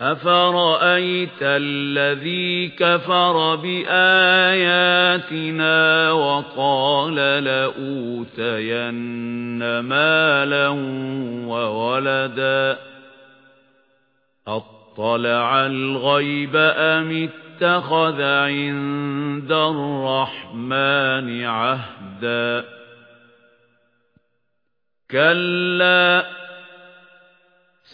أَفَرَأَيْتَ الَّذِي كَفَرَ بِآيَاتِنَا وَقَالَ لَأُوتَيَنَّ مَالًا وَوَلَدًا أَطَّلَعَ الْغَيْبَ أَمِ اتَّخَذَ عِندَ الرَّحْمَنِ عَهْدًا كَلَّا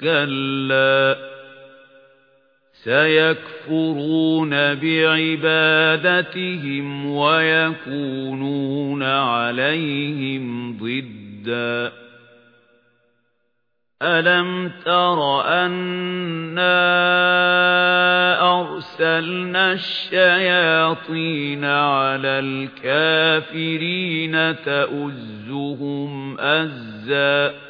كَلَّا. سَيَكْفُرُونَ بِعِبَادَتِهِمْ وَيَكُونُونَ عَلَيْهِمْ ضِدًّا. أَلَمْ تَرَ أَنَّا أَرْسَلْنَا الشَّيَاطِينَ عَلَى الْكَافِرِينَ تَؤُزُّهُمْ أَزًّا؟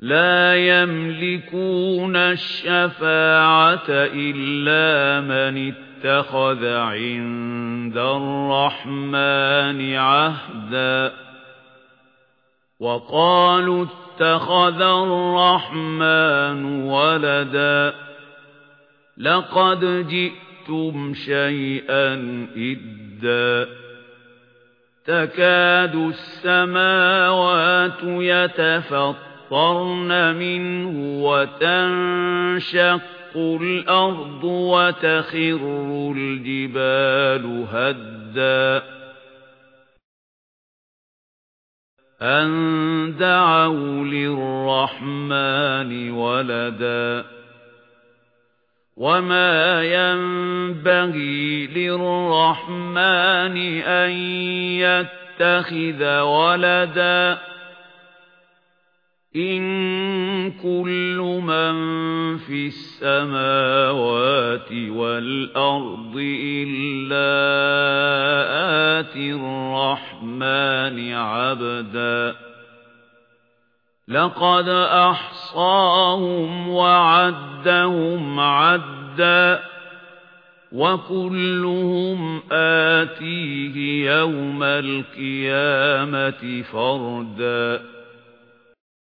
لَا يَمْلِكُونَ الشَّفَاعَةَ إِلَّا مَنِ اتَّخَذَ عِندَ الرَّحْمَنِ عَهْدًا. وَقَالُوا اتَّخَذَ الرَّحْمَنُ وَلَدًا. لَقَدْ جِئْتُمْ شَيْئًا إِدًّا. تَكَادُ السَّمَاوَاتُ يَتَفَطَّرْنَ مِنْهُ وَتَنشَقُّ الْأَرْضُ وَتَخِرُّ الْجِبَالُ هَدًّا أَن دَعَوْا لِلرَّحْمَنِ وَلَدًا وَمَا يَنبَغِي لِلرَّحْمَنِ أَن يَتَّخِذَ وَلَدًا إِن كُلُّ مَن فِي السَّمَاوَاتِ وَالْأَرْضِ إِلَّا آتِي الرَّحْمَنِ عَبْدًا لَقَدْ أَحْصَاهُمْ وَعَدَّهُمْ عَدًّا وَكُلُّهُمْ آتِيهِ يَوْمَ الْقِيَامَةِ فَرْدًا